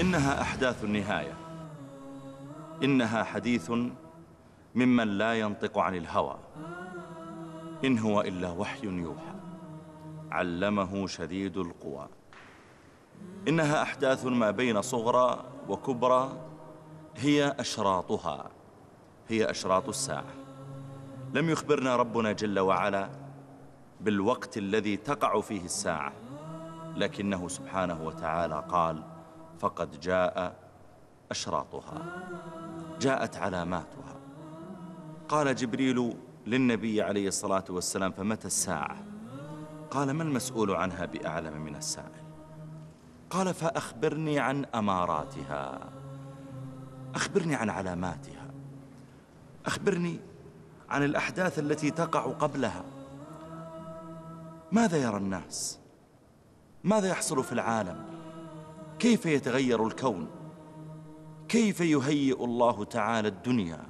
إنها أحداث النهاية. إنها حديث ممن لا ينطق عن الهوى. إن هو إلا وحي يوحى. علمه شديد القوى. إنها أحداث ما بين صغرى وكبرى هي أشراطها. هي أشراط الساعة. لم يخبرنا ربنا جل وعلا بالوقت الذي تقع فيه الساعة. لكنه سبحانه وتعالى قال فقد جاء أشراطها جاءت علاماتها. قال جبريل للنبي عليه الصلاة والسلام فمتى الساعة؟ قال ما المسؤول عنها بأعلم من السائل؟ قال فأخبرني عن أماراتها أخبرني عن علاماتها أخبرني عن الأحداث التي تقع قبلها. ماذا يرى الناس؟ ماذا يحصل في العالم؟ كيف يتغير الكون؟ كيف يهيئ الله تعالى الدنيا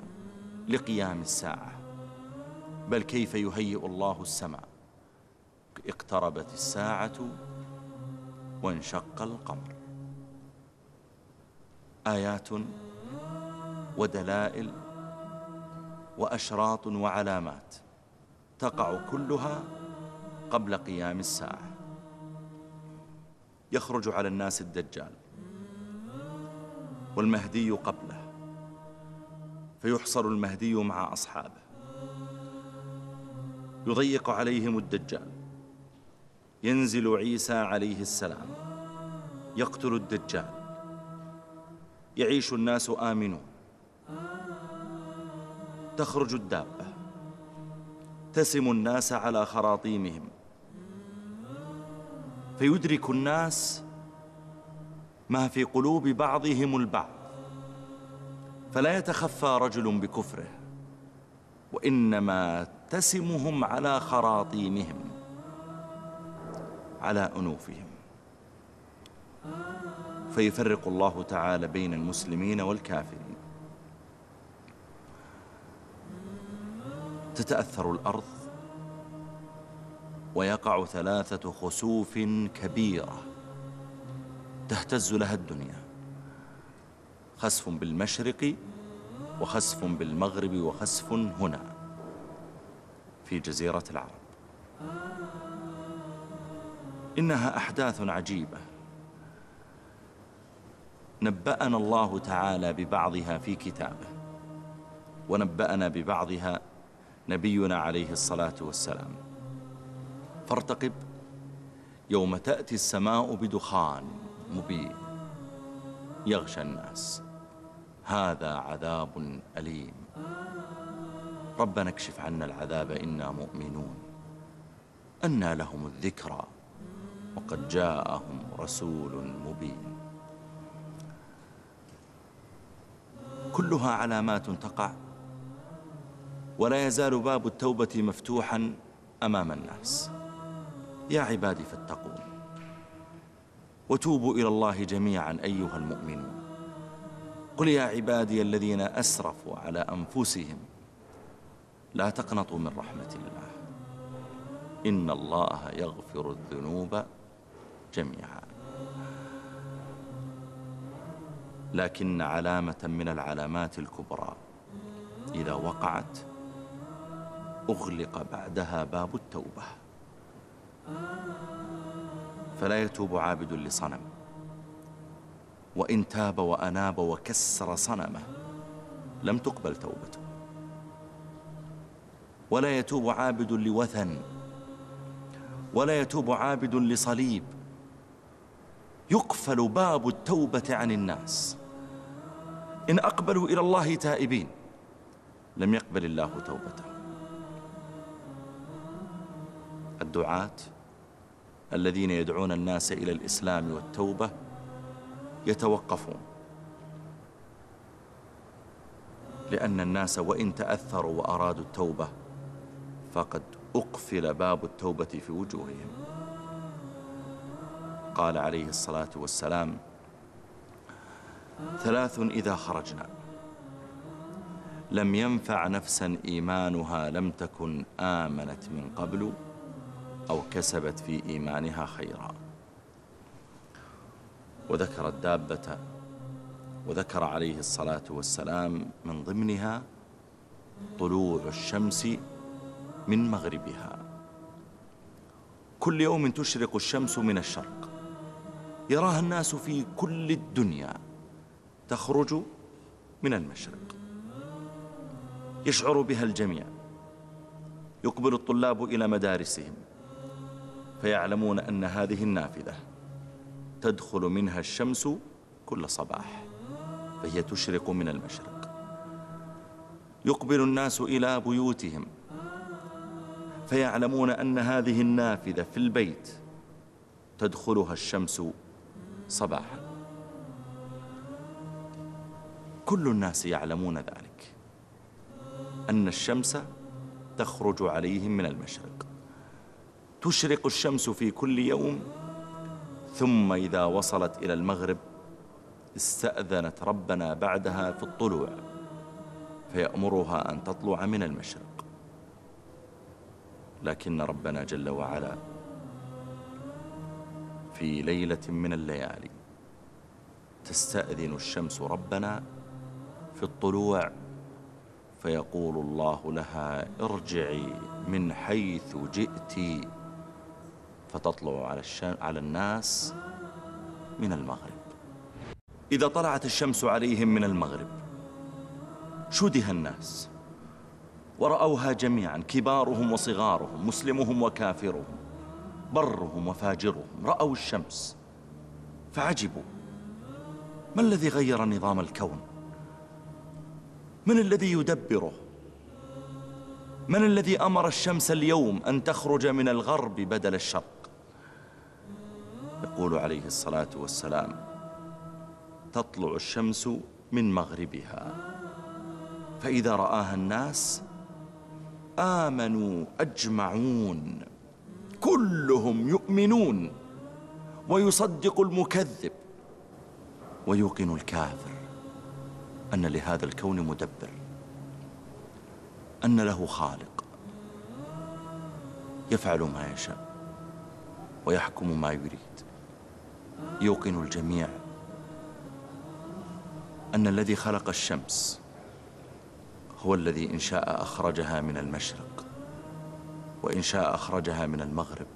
لقيام الساعة؟ بل كيف يهيئ الله السماء؟ اقتربت الساعة وانشق القمر. آيات ودلائل وأشراط وعلامات تقع كلها قبل قيام الساعة. يخرج على الناس الدجال والمهدي قبله فيحصر المهدي مع أصحابه يضيق عليهم الدجال ينزل عيسى عليه السلام يقتل الدجال يعيش الناس آمنون تخرج الدابة تسم الناس على خراطيمهم. فيدرك الناس ما في قلوب بعضهم البعض. فلا يتخفى رجل بكفره وإنما تسمهم على خراطيمهم على أنوفهم. فيفرق الله تعالى بين المسلمين والكافرين. تتأثر الأرض ويقع ثلاثة خسوف كبيرة تهتز لها الدنيا. خسف بالمشرق وخسف بالمغرب وخسف هنا في جزيرة العرب. إنها أحداث عجيبة. نبأنا الله تعالى ببعضها في كتابه. ونبأنا ببعضها نبينا عليه الصلاة والسلام. فارتقب. يوم تأتي السماء بدخان مبين. يغشى الناس. هذا عذاب أليم. ربنا اكشف عنا العذاب إنا مؤمنون. أنى لهم الذكرى وقد جاءهم رسول مبين. كلها علامات تقع. ولا يزال باب التوبة مفتوحا أمام الناس. يا عبادي فاتقون. وتوبوا إلى الله جميعا أيها المؤمنون. قل يا عبادي الذين أسرفوا على أنفسهم لا تقنطوا من رحمة الله. إن الله يغفر الذنوب جميعا. لكن علامة من العلامات الكبرى إذا وقعت أغلق بعدها باب التوبة. فلا يتوب عابد لصنم. وإن تاب وأناب وكسر صنمه لم تقبل توبته. ولا يتوب عابد لوثن ولا يتوب عابد لصليب. يقفل باب التوبة عن الناس. إن أقبلوا إلى الله تائبين لم يقبل الله توبته. الدعاة الذين يدعون الناس إلى الإسلام والتوبة يتوقفون. لأن الناس وإن تأثروا وأرادوا التوبة فقد أقفل باب التوبة في وجوههم. قال عليه الصلاة والسلام ثلاث إذا خرجنا. لم ينفع نفسا إيمانها لم تكن آمنت من قبل أو كسبت في إيمانها خيرا. وذكر الدابة وذكر عليه الصلاة والسلام من ضمنها طلوع الشمس من مغربها. كل يوم تشرق الشمس من الشرق. يراها الناس في كل الدنيا تخرج من المشرق. يشعر بها الجميع. يقبل الطلاب إلى مدارسهم. فيعلمون أن هذه النافذة تدخل منها الشمس كل صباح فهي تشرق من المشرق. يقبل الناس إلى بيوتهم فيعلمون أن هذه النافذة في البيت تدخلها الشمس صباحا. كل الناس يعلمون ذلك أن الشمس تخرج عليهم من المشرق. تشرق الشمس في كل يوم ثم إذا وصلت إلى المغرب استأذنت ربنا بعدها في الطلوع فيأمرها أن تطلع من المشرق. لكن ربنا جل وعلا في ليلة من الليالي تستأذن الشمس ربنا في الطلوع فيقول الله لها ارجعي من حيث جئت. فتطلع على, على الناس من المغرب. إذا طلعت الشمس عليهم من المغرب شده الناس. ورأوها جميعا كبارهم وصغارهم مسلمهم وكافرهم برهم وفاجرهم. رأوا الشمس فعجبوا. ما الذي غير نظام الكون؟ من الذي يدبره؟ من الذي أمر الشمس اليوم أن تخرج من الغرب بدل الشرق؟ يقول عليه الصلاة والسلام تطلع الشمس من مغربها. فإذا رآها الناس آمنوا أجمعون كلهم يؤمنون ويصدق المكذب ويوقن الكافر أن لهذا الكون مدبر أن له خالق يفعل ما يشاء ويحكم ما يريد. يوقن الجميع أن الذي خلق الشمس هو الذي إن شاء أخرجها من المشرق وإن شاء أخرجها من المغرب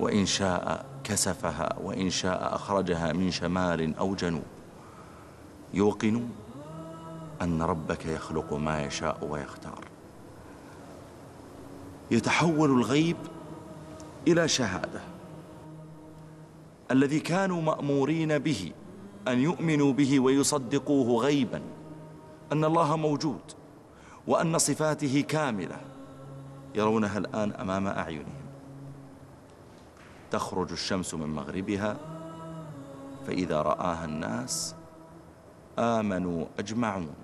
وإن شاء كسفها وإن شاء أخرجها من شمال أو جنوب. يوقن أن ربك يخلق ما يشاء ويختار. يتحول الغيب إلى شهادة. الذي كانوا مأمورين به أن يؤمنوا به ويصدقوه غيبا أن الله موجود وأن صفاته كاملة. يرونها الآن أمام أعينهم. تخرج الشمس من مغربها فإذا رآها الناس آمنوا أجمعون.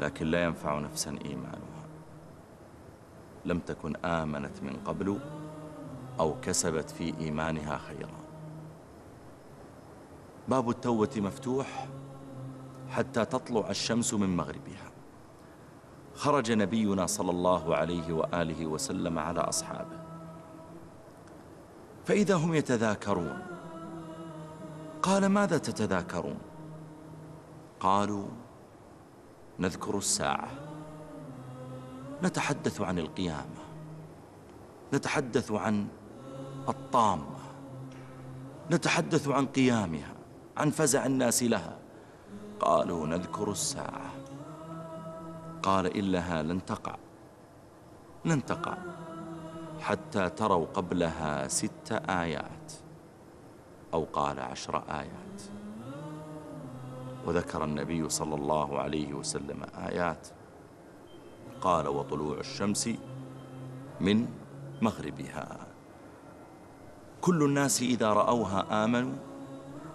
لكن لا ينفع نفسا إيمانها. لم تكن آمنت من قبل أو كسبت في إيمانها خيرا. باب التوبة مفتوح حتى تطلع الشمس من مغربها. خرج نبينا صلى الله عليه وآله وسلم على أصحابه. فإذا هم يتذاكرون قال ماذا تتذاكرون؟ قالوا نذكر الساعة. نتحدث عن القيامة. نتحدث عن الطامة نتحدث عن قيامها عن فزع الناس لها. قالوا نذكر الساعة. قال إلها لن تقع. لن تقع. حتى تروا قبلها ست آيات. أو قال عشر آيات. وذكر النبي صلى الله عليه وسلم آيات. قال وطلوع الشمس من مغربها. كل الناس إذا رأوها آمنوا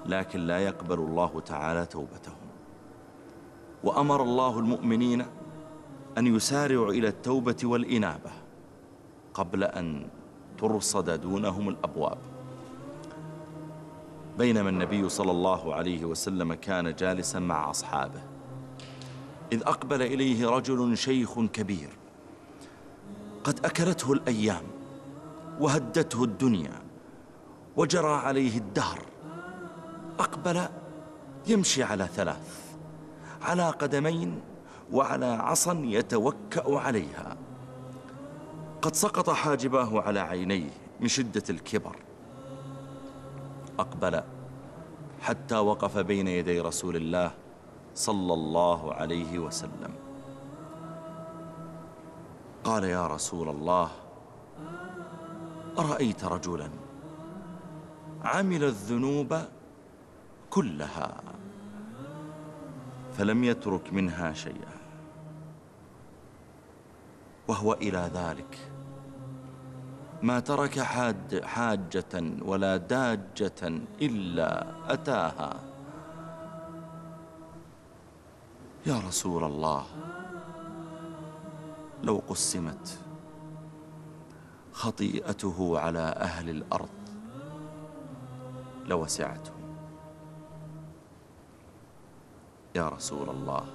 لكن لا يقبل الله تعالى توبتهم. وأمر الله المؤمنين أن يسارعوا إلى التوبة والإنابة قبل أن ترصد دونهم الأبواب. بينما النبي صلى الله عليه وسلم كان جالسا مع أصحابه. إذ أقبل إليه رجل شيخ كبير قد أكلته الأيام وهدته الدنيا. وجرى عليه الدهر. أقبل يمشي على ثلاث على قدمين وعلى عصا يتوكأ عليها. قد سقط حاجباه على عينيه من شدة الكبر. أقبل حتى وقف بين يدي رسول الله صلى الله عليه وسلم. قال يا رسول الله أرأيت رجلا؟ عمل الذنوب كلها فلم يترك منها شيئا. وهو إلى ذلك. ما ترك حاد حاجة ولا داجة إلا أتاها. يا رسول الله لو قسمت خطيئته على أهل الأرض لوسعتهم يا رسول الله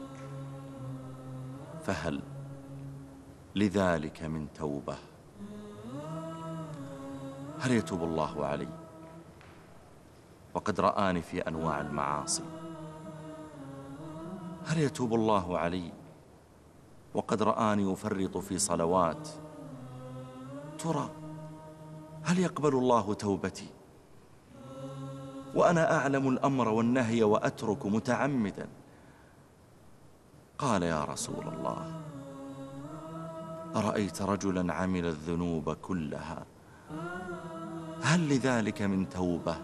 فهل لذلك من توبة؟ هل يتوب الله علي؟ وقد رآني في أنواع المعاصي. هل يتوب الله علي؟ وقد رآني أفرط في صلوات. ترى هل يقبل الله توبتي؟ وأنا أعلم الأمر والنهي وأترك متعمدا. قال يا رسول الله أرأيت رجلا عمل الذنوب كلها؟ هل لذلك من توبة؟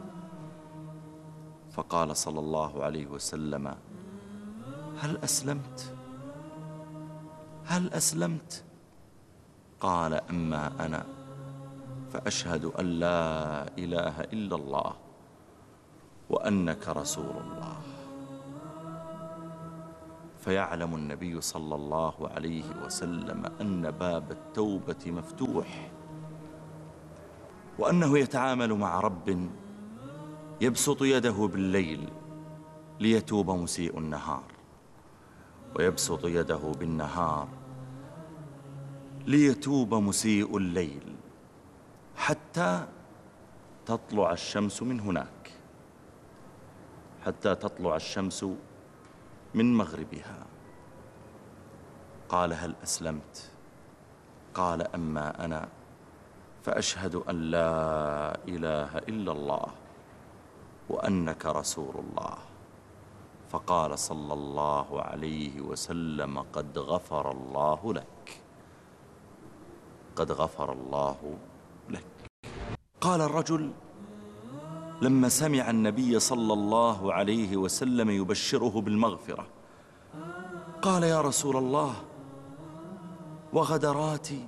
فقال صلى الله عليه وسلم هل أسلمت؟ هل أسلمت؟ قال أما أنا فأشهد أن لا إله إلا الله. وأنك رسول الله. فيعلم النبي صلى الله عليه وسلم أن باب التوبة مفتوح وأنه يتعامل مع رب يبسط يده بالليل ليتوب مسيء النهار ويبسط يده بالنهار ليتوب مسيء الليل حتى تطلع الشمس من هناك. حتى تطلع الشمس من مغربها. قال هل أسلمت؟ قال أما أنا فأشهد أن لا إله إلا الله وأنك رسول الله. فقال صلى الله عليه وسلم قد غفر الله لك. قد غفر الله لك. قال الرجل لما سمع النبي صلى الله عليه وسلم يبشره بالمغفرة. قال يا رسول الله وغدراتي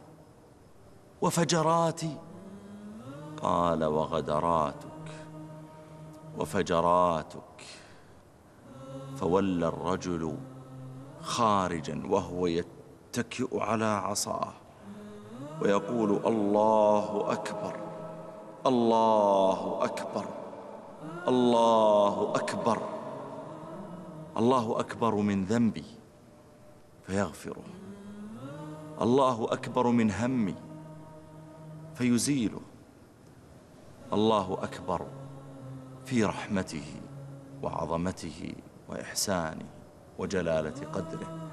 وفجراتي. قال وغدراتك وفجراتك. فولى الرجل خارجا وهو يتكئ على عصاه ويقول الله أكبر الله أكبر. الله أكبر. الله أكبر من ذنبي فيغفره. الله أكبر من همي فيزيله. الله أكبر في رحمته وعظمته وإحسانه وجلالة قدره.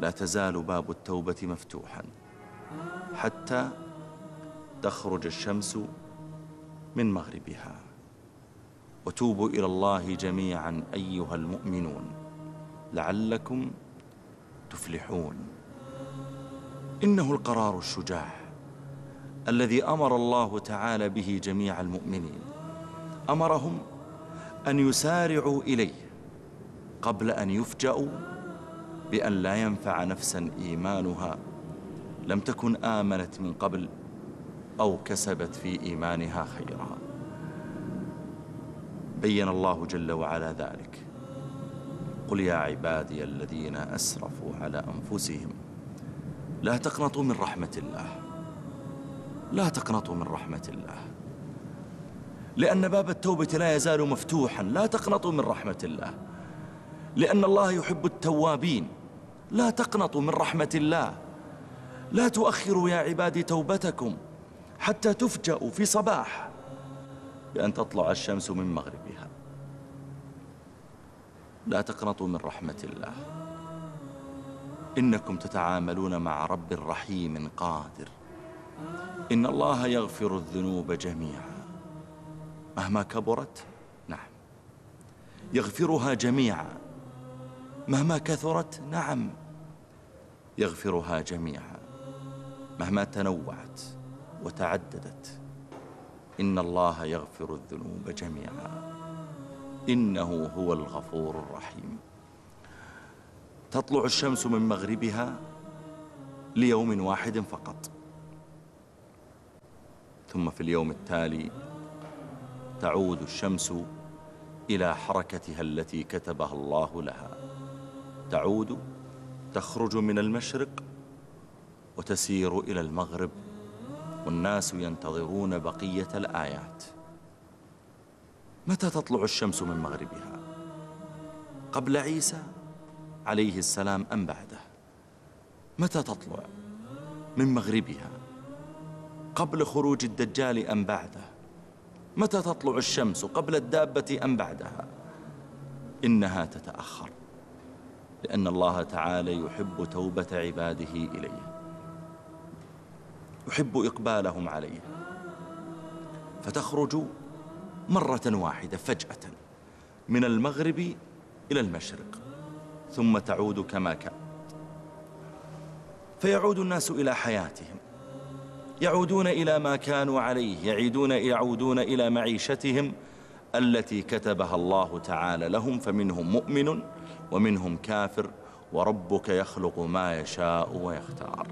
لا تزال باب التوبة مفتوحا حتى تخرج الشمس من مغربها. وتوبوا إلى الله جميعا أيها المؤمنون. لعلكم تفلحون. إنه القرار الشجاع الذي أمر الله تعالى به جميع المؤمنين. أمرهم أن يسارعوا إليه قبل أن يفجأوا بأن لا ينفع نفسا إيمانها. لم تكن آمنت من قبل. أو كسبت في إيمانها خيرا. بين الله جل وعلا ذلك. قل يا عبادي الذين أسرفوا على أنفسهم لا تقنطوا من رحمة الله. لا تقنطوا من رحمة الله. لأن باب التوبة لا يزال مفتوحا. لا تقنطوا من رحمة الله. لأن الله يحب التوابين. لا تقنطوا من رحمة الله. لا تؤخروا يا عبادي توبتكم. حتى تفجأوا في صباح بأن تطلع الشمس من مغربها. لا تقنطوا من رحمة الله. إنكم تتعاملون مع رب رحيم قادر. إن الله يغفر الذنوب جميعا. مهما كبرت نعم. يغفرها جميعا. مهما كثرت نعم. يغفرها جميعا. مهما تنوعت. وتعددت. إن الله يغفر الذنوب جميعا. إنه هو الغفور الرحيم. تطلع الشمس من مغربها ليوم واحد فقط. ثم في اليوم التالي تعود الشمس إلى حركتها التي كتبها الله لها. تعود تخرج من المشرق وتسير إلى المغرب والناس ينتظرون بقية الآيات. متى تطلع الشمس من مغربها؟ قبل عيسى عليه السلام أم بعده؟ متى تطلع من مغربها؟ قبل خروج الدجال أم بعده؟ متى تطلع الشمس قبل الدابة أم بعدها؟ إنها تتأخر لأن الله تعالى يحب توبة عباده إليه. يحب إقبالهم عليه فتخرج مرة واحدة فجأة من المغرب إلى المشرق ثم تعود كما كان. فيعود الناس إلى حياتهم. يعودون إلى ما كانوا عليه يعيدون يعودون إلى معيشتهم التي كتبها الله تعالى لهم فمنهم مؤمن ومنهم كافر وربك يخلق ما يشاء ويختار.